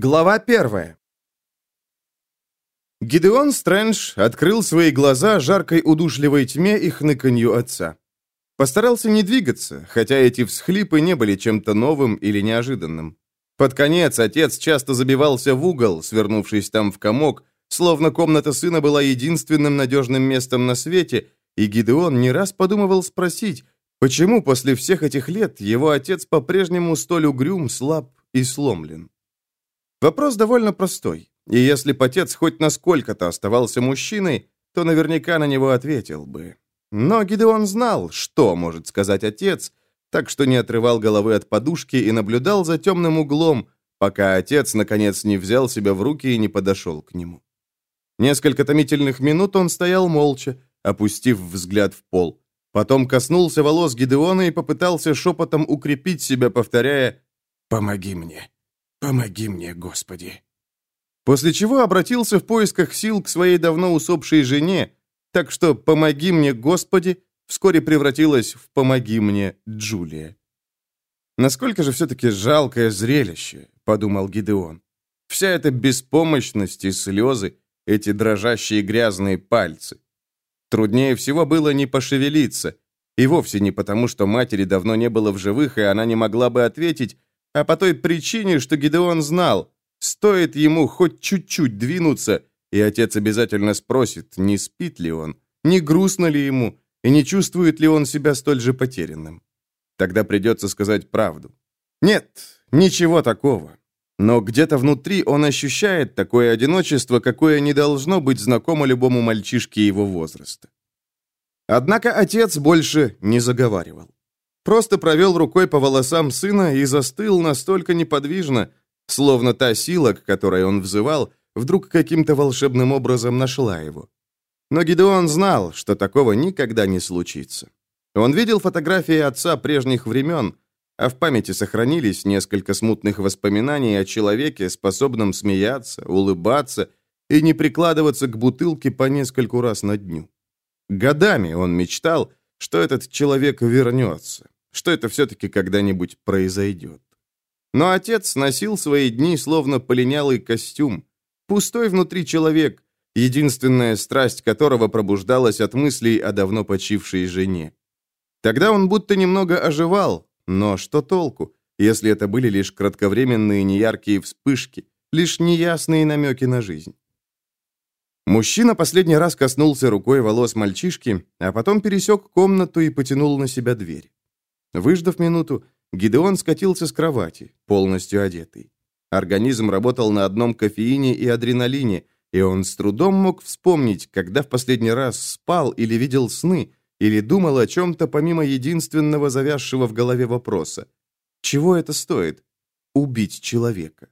Глава первая. Гидеон Стрэндж открыл свои глаза жаркой удушливой тьме и хныканью отца. Постарался не двигаться, хотя эти всхлипы не были чем-то новым или неожиданным. Под конец отец часто забивался в угол, свернувшись там в комок, словно комната сына была единственным надежным местом на свете, и Гидеон не раз подумывал спросить, почему после всех этих лет его отец по-прежнему столь угрюм, слаб и сломлен. Вопрос довольно простой, и если потец хоть насколько-то оставался мужчиной, то наверняка на него ответил бы. Но Гидеон знал, что может сказать отец, так что не отрывал головы от подушки и наблюдал за темным углом, пока отец, наконец, не взял себя в руки и не подошел к нему. Несколько томительных минут он стоял молча, опустив взгляд в пол. Потом коснулся волос Гидеона и попытался шепотом укрепить себя, повторяя «Помоги мне». Помоги мне, Господи!» После чего обратился в поисках сил к своей давно усопшей жене, так что «помоги мне, Господи» вскоре превратилась в «помоги мне, Джулия». «Насколько же все-таки жалкое зрелище», — подумал Гидеон. «Вся эта беспомощность и слезы, эти дрожащие грязные пальцы. Труднее всего было не пошевелиться, и вовсе не потому, что матери давно не было в живых, и она не могла бы ответить, а по той причине, что Гидеон знал, стоит ему хоть чуть-чуть двинуться, и отец обязательно спросит, не спит ли он, не грустно ли ему, и не чувствует ли он себя столь же потерянным. Тогда придется сказать правду. Нет, ничего такого. Но где-то внутри он ощущает такое одиночество, какое не должно быть знакомо любому мальчишке его возраста. Однако отец больше не заговаривал. Просто провел рукой по волосам сына и застыл настолько неподвижно, словно та сила, к которой он взывал, вдруг каким-то волшебным образом нашла его. Но Гидеон знал, что такого никогда не случится. Он видел фотографии отца прежних времен, а в памяти сохранились несколько смутных воспоминаний о человеке, способном смеяться, улыбаться и не прикладываться к бутылке по нескольку раз на дню. Годами он мечтал, что этот человек вернется, что это все-таки когда-нибудь произойдет. Но отец носил свои дни словно полинялый костюм, пустой внутри человек, единственная страсть которого пробуждалась от мыслей о давно почившей жене. Тогда он будто немного оживал, но что толку, если это были лишь кратковременные неяркие вспышки, лишь неясные намеки на жизнь? Мужчина последний раз коснулся рукой волос мальчишки, а потом пересек комнату и потянул на себя дверь. Выждав минуту, Гидеон скатился с кровати, полностью одетый. Организм работал на одном кофеине и адреналине, и он с трудом мог вспомнить, когда в последний раз спал или видел сны, или думал о чем-то помимо единственного завязшего в голове вопроса. Чего это стоит? Убить человека.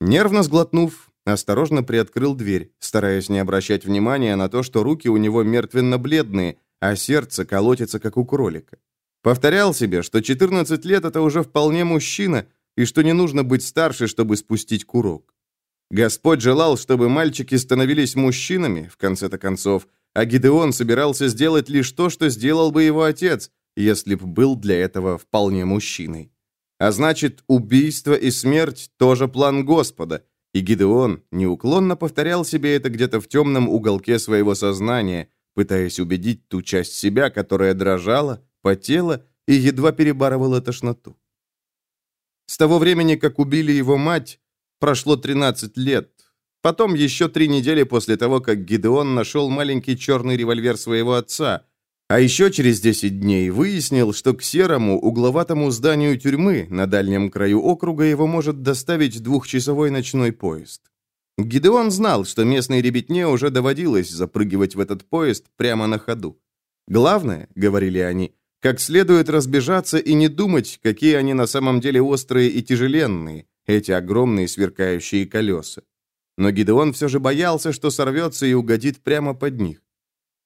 Нервно сглотнув, осторожно приоткрыл дверь, стараясь не обращать внимания на то, что руки у него мертвенно-бледные, а сердце колотится, как у кролика. Повторял себе, что 14 лет – это уже вполне мужчина, и что не нужно быть старше, чтобы спустить курок. Господь желал, чтобы мальчики становились мужчинами, в конце-то концов, а Гидеон собирался сделать лишь то, что сделал бы его отец, если б был для этого вполне мужчиной. А значит, убийство и смерть – тоже план Господа, и Гидеон неуклонно повторял себе это где-то в темном уголке своего сознания, пытаясь убедить ту часть себя, которая дрожала, потела и едва перебарывала тошноту. С того времени, как убили его мать, прошло 13 лет. Потом еще три недели после того, как Гидеон нашел маленький черный револьвер своего отца, а еще через 10 дней выяснил, что к серому угловатому зданию тюрьмы на дальнем краю округа его может доставить двухчасовой ночной поезд. Гидеон знал, что местной ребятне уже доводилось запрыгивать в этот поезд прямо на ходу. «Главное», — говорили они, — «как следует разбежаться и не думать, какие они на самом деле острые и тяжеленные, эти огромные сверкающие колеса». Но Гидеон все же боялся, что сорвется и угодит прямо под них.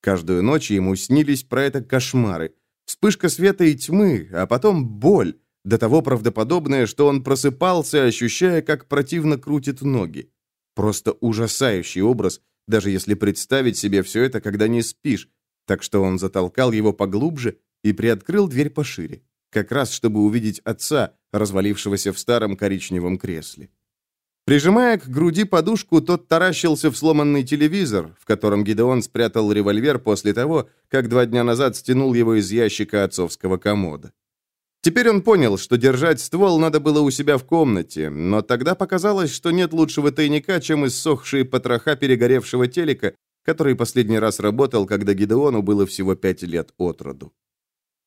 Каждую ночь ему снились про это кошмары. Вспышка света и тьмы, а потом боль, до того правдоподобная, что он просыпался, ощущая, как противно крутит ноги. Просто ужасающий образ, даже если представить себе все это, когда не спишь, так что он затолкал его поглубже и приоткрыл дверь пошире. как раз чтобы увидеть отца, развалившегося в старом коричневом кресле. Прижимая к груди подушку, тот таращился в сломанный телевизор, в котором Гидеон спрятал револьвер после того, как два дня назад стянул его из ящика отцовского комода. Теперь он понял, что держать ствол надо было у себя в комнате, но тогда показалось, что нет лучшего тайника, чем иссохшие потроха перегоревшего телека, который последний раз работал, когда Гидеону было всего пять лет от роду.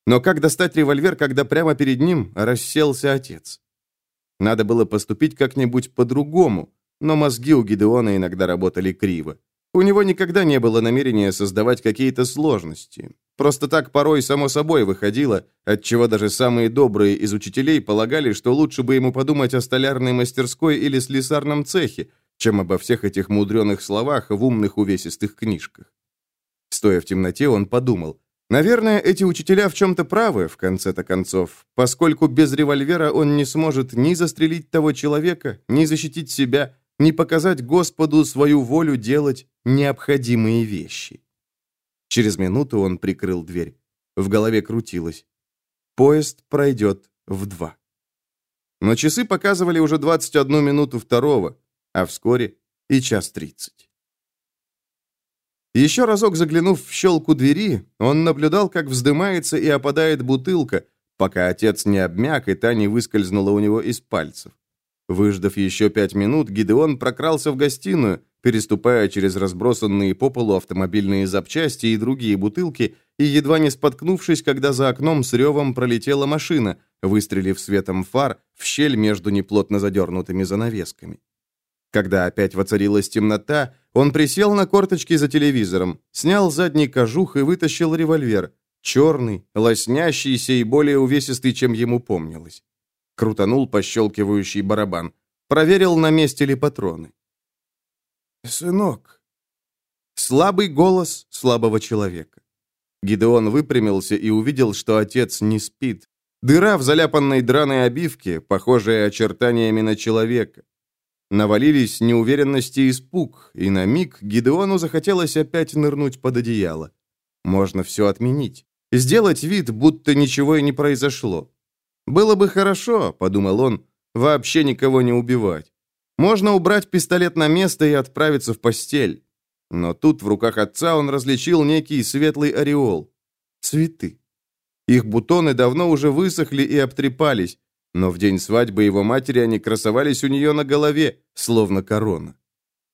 Но как достать револьвер, когда прямо перед ним расселся отец? Надо было поступить как-нибудь по-другому, но мозги у Гидеона иногда работали криво. У него никогда не было намерения создавать какие-то сложности. Просто так порой само собой выходило, отчего даже самые добрые из учителей полагали, что лучше бы ему подумать о столярной мастерской или слесарном цехе, чем обо всех этих мудреных словах в умных увесистых книжках. Стоя в темноте, он подумал, наверное, эти учителя в чем-то правы, в конце-то концов, поскольку без револьвера он не сможет ни застрелить того человека, ни защитить себя, ни показать Господу свою волю делать необходимые вещи. Через минуту он прикрыл дверь. В голове крутилось. Поезд пройдет в два. Но часы показывали уже 21 минуту второго, а вскоре и час тридцать. Еще разок заглянув в щелку двери, он наблюдал, как вздымается и опадает бутылка, пока отец не обмяк и та не выскользнула у него из пальцев. Выждав еще пять минут, Гидеон прокрался в гостиную, переступая через разбросанные по полу автомобильные запчасти и другие бутылки, и едва не споткнувшись, когда за окном с ревом пролетела машина, выстрелив светом фар в щель между неплотно задернутыми занавесками. Когда опять воцарилась темнота, он присел на корточки за телевизором, снял задний кожух и вытащил револьвер, черный, лоснящийся и более увесистый, чем ему помнилось. Крутанул пощелкивающий барабан, проверил, на месте ли патроны. «Сынок!» Слабый голос слабого человека. Гидеон выпрямился и увидел, что отец не спит. Дыра в заляпанной драной обивке, похожая очертаниями на человека. Навалились неуверенность и испуг, и на миг Гидеону захотелось опять нырнуть под одеяло. Можно все отменить. Сделать вид, будто ничего и не произошло. «Было бы хорошо», — подумал он, — «вообще никого не убивать. Можно убрать пистолет на место и отправиться в постель. Но тут в руках отца он различил некий светлый ореол. Цветы. Их бутоны давно уже высохли и обтрепались, но в день свадьбы его матери они красовались у нее на голове, словно корона.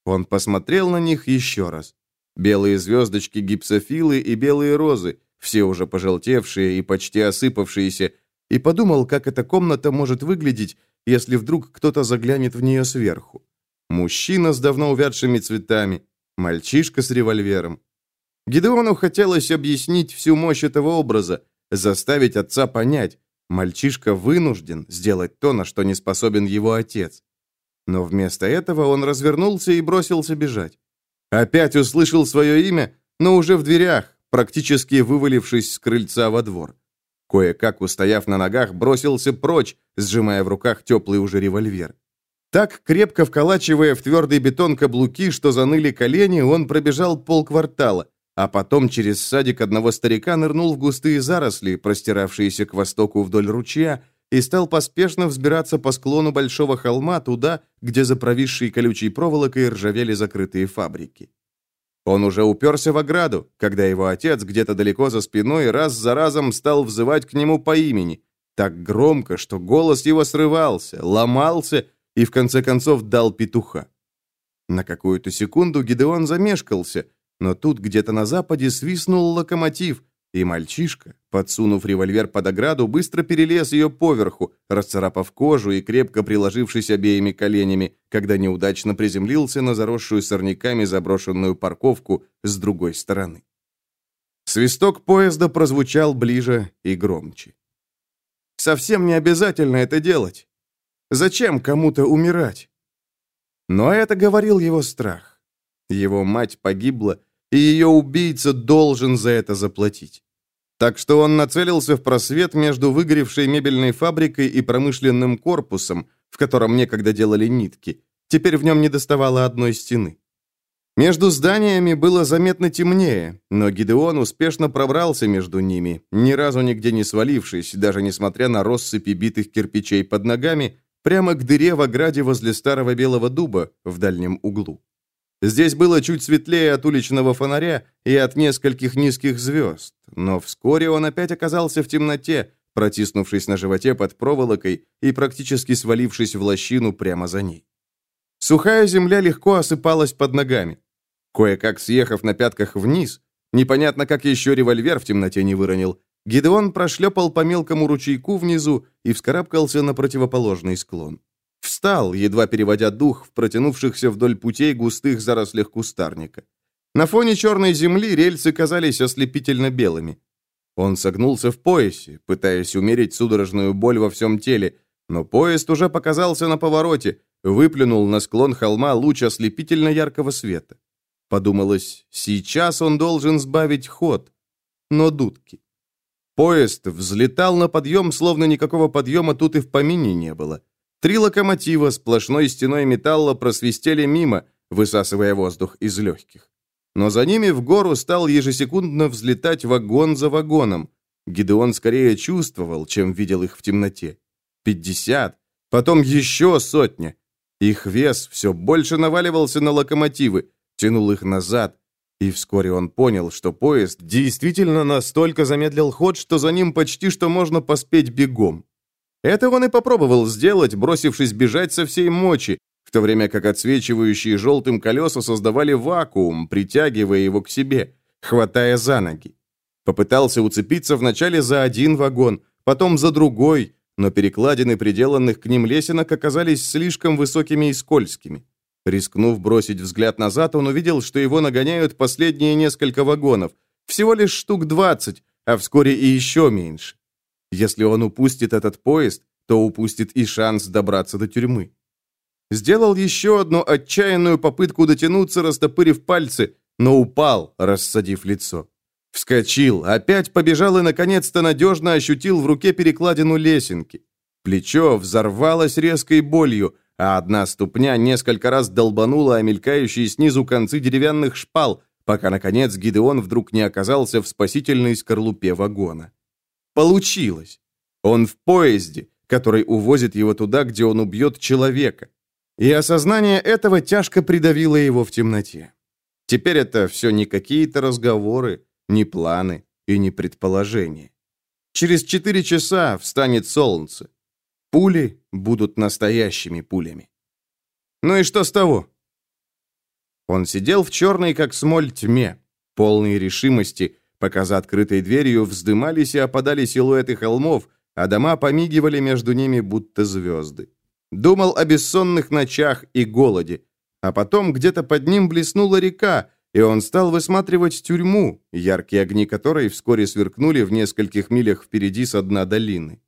Он посмотрел на них еще раз. Белые звездочки гипсофилы и белые розы, все уже пожелтевшие и почти осыпавшиеся, и подумал, как эта комната может выглядеть, если вдруг кто-то заглянет в нее сверху. Мужчина с давно увядшими цветами, мальчишка с револьвером. Гидеону хотелось объяснить всю мощь этого образа, заставить отца понять, мальчишка вынужден сделать то, на что не способен его отец. Но вместо этого он развернулся и бросился бежать. Опять услышал свое имя, но уже в дверях, практически вывалившись с крыльца во двор. Кое-как, устояв на ногах, бросился прочь, сжимая в руках теплый уже револьвер. Так, крепко вколачивая в твердый бетон каблуки, что заныли колени, он пробежал полквартала, а потом через садик одного старика нырнул в густые заросли, простиравшиеся к востоку вдоль ручья, и стал поспешно взбираться по склону большого холма туда, где за провисшей колючей проволокой ржавели закрытые фабрики. Он уже уперся в ограду, когда его отец где-то далеко за спиной раз за разом стал взывать к нему по имени, так громко, что голос его срывался, ломался и в конце концов дал петуха. На какую-то секунду Гидеон замешкался, но тут где-то на западе свистнул локомотив, и мальчишка, подсунув револьвер под ограду, быстро перелез ее поверху, расцарапав кожу и крепко приложившись обеими коленями, когда неудачно приземлился на заросшую сорняками заброшенную парковку с другой стороны. Свисток поезда прозвучал ближе и громче. «Совсем не обязательно это делать. Зачем кому-то умирать?» Но это говорил его страх. Его мать погибла, и ее убийца должен за это заплатить. Так что он нацелился в просвет между выгоревшей мебельной фабрикой и промышленным корпусом, в котором некогда делали нитки. Теперь в нем не доставало одной стены. Между зданиями было заметно темнее, но Гидеон успешно пробрался между ними, ни разу нигде не свалившись, даже несмотря на россыпи битых кирпичей под ногами, прямо к дыре в ограде возле старого белого дуба в дальнем углу. Здесь было чуть светлее от уличного фонаря и от нескольких низких звезд, но вскоре он опять оказался в темноте, протиснувшись на животе под проволокой и практически свалившись в лощину прямо за ней. Сухая земля легко осыпалась под ногами. Кое-как съехав на пятках вниз, непонятно как еще револьвер в темноте не выронил, Гидеон прошлепал по мелкому ручейку внизу и вскарабкался на противоположный склон. Встал, едва переводя дух в протянувшихся вдоль путей густых зарослях кустарника. На фоне черной земли рельсы казались ослепительно белыми. Он согнулся в поясе, пытаясь умерить судорожную боль во всем теле, но поезд уже показался на повороте, выплюнул на склон холма луч ослепительно яркого света. Подумалось, сейчас он должен сбавить ход. Но дудки. Поезд взлетал на подъем, словно никакого подъема тут и в помине не было. Три локомотива сплошной стеной металла просвистели мимо, высасывая воздух из легких. Но за ними в гору стал ежесекундно взлетать вагон за вагоном. Гидеон скорее чувствовал, чем видел их в темноте. Пятьдесят, потом еще сотня. Их вес все больше наваливался на локомотивы, тянул их назад, и вскоре он понял, что поезд действительно настолько замедлил ход, что за ним почти что можно поспеть бегом. Это он и попробовал сделать, бросившись бежать со всей мочи, в то время как отсвечивающие желтым колеса создавали вакуум, притягивая его к себе, хватая за ноги. Попытался уцепиться вначале за один вагон, потом за другой, но перекладины приделанных к ним лесенок оказались слишком высокими и скользкими. Рискнув бросить взгляд назад, он увидел, что его нагоняют последние несколько вагонов. Всего лишь штук 20, а вскоре и еще меньше. Если он упустит этот поезд, то упустит и шанс добраться до тюрьмы. Сделал еще одну отчаянную попытку дотянуться, растопырив пальцы, но упал, рассадив лицо. Вскочил, опять побежал и, наконец-то, надежно ощутил в руке перекладину лесенки. Плечо взорвалось резкой болью, а одна ступня несколько раз долбанула о мелькающие снизу концы деревянных шпал, пока, наконец, Гидеон вдруг не оказался в спасительной скорлупе вагона. Получилось. Он в поезде, который увозит его туда, где он убьет человека. И осознание этого тяжко придавило его в темноте. Теперь это все не какие-то разговоры, не планы и не предположения. Через четыре часа встанет солнце. Пули будут настоящими пулями. Ну и что с того? Он сидел в черной, как смоль, тьме, полной решимости, пока за открытой дверью вздымались и опадали силуэты холмов, а дома помигивали между ними, будто звезды. Думал о бессонных ночах и голоде, а потом где-то под ним блеснула река, и он стал высматривать тюрьму, яркие огни которой вскоре сверкнули в нескольких милях впереди со дна долины.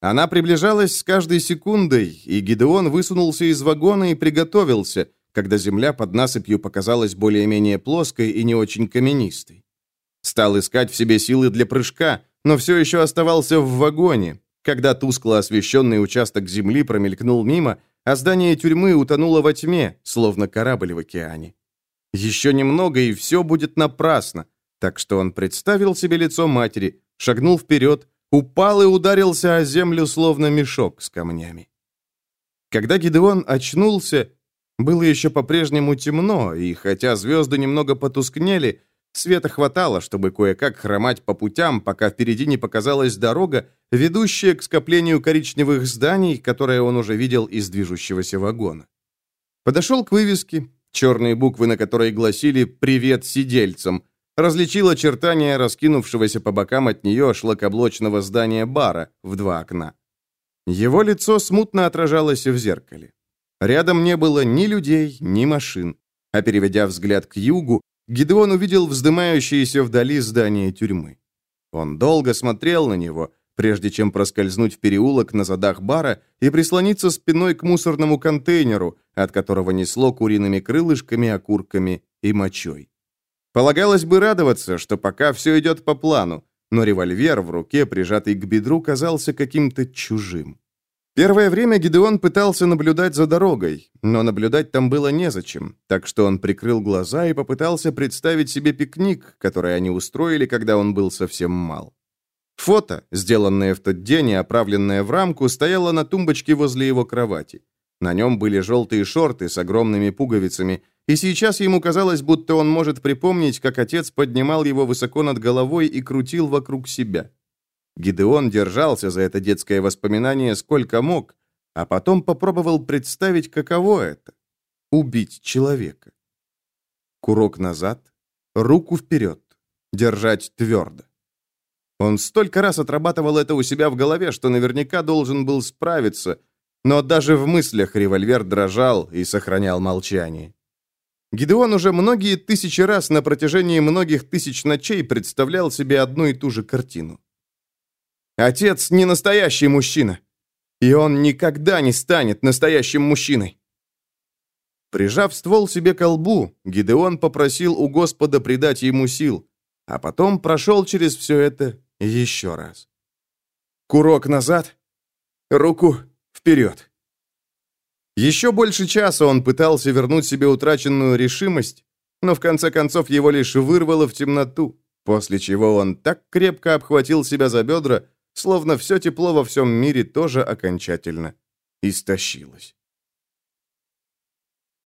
Она приближалась с каждой секундой, и Гидеон высунулся из вагона и приготовился, когда земля под насыпью показалась более-менее плоской и не очень каменистой. Стал искать в себе силы для прыжка, но все еще оставался в вагоне, когда тускло освещенный участок земли промелькнул мимо, а здание тюрьмы утонуло во тьме, словно корабль в океане. Еще немного, и все будет напрасно, так что он представил себе лицо матери, шагнул вперед, упал и ударился о землю, словно мешок с камнями. Когда Гидеон очнулся, было еще по-прежнему темно, и хотя звезды немного потускнели, света хватало, чтобы кое-как хромать по путям, пока впереди не показалась дорога, ведущая к скоплению коричневых зданий, которые он уже видел из движущегося вагона. Подошел к вывеске, черные буквы на которой гласили «Привет сидельцам», различил очертания раскинувшегося по бокам от нее шлакоблочного здания бара в два окна. Его лицо смутно отражалось в зеркале. Рядом не было ни людей, ни машин. А переведя взгляд к югу, Гидеон увидел вздымающееся вдали здание тюрьмы. Он долго смотрел на него, прежде чем проскользнуть в переулок на задах бара и прислониться спиной к мусорному контейнеру, от которого несло куриными крылышками, окурками и мочой. Полагалось бы радоваться, что пока все идет по плану, но револьвер в руке, прижатый к бедру, казался каким-то чужим. Первое время Гидеон пытался наблюдать за дорогой, но наблюдать там было незачем, так что он прикрыл глаза и попытался представить себе пикник, который они устроили, когда он был совсем мал. Фото, сделанное в тот день и оправленное в рамку, стояло на тумбочке возле его кровати. На нем были желтые шорты с огромными пуговицами, и сейчас ему казалось, будто он может припомнить, как отец поднимал его высоко над головой и крутил вокруг себя. Гидеон держался за это детское воспоминание сколько мог, а потом попробовал представить, каково это — убить человека. Курок назад, руку вперед, держать твердо. Он столько раз отрабатывал это у себя в голове, что наверняка должен был справиться, но даже в мыслях револьвер дрожал и сохранял молчание. Гидеон уже многие тысячи раз на протяжении многих тысяч ночей представлял себе одну и ту же картину. Отец не настоящий мужчина. И он никогда не станет настоящим мужчиной. Прижав ствол себе к лбу, Гидеон попросил у Господа придать ему сил, а потом прошел через все это еще раз. Курок назад, руку вперед. Еще больше часа он пытался вернуть себе утраченную решимость, но в конце концов его лишь вырвало в темноту, после чего он так крепко обхватил себя за бедра, словно все тепло во всем мире тоже окончательно истощилось.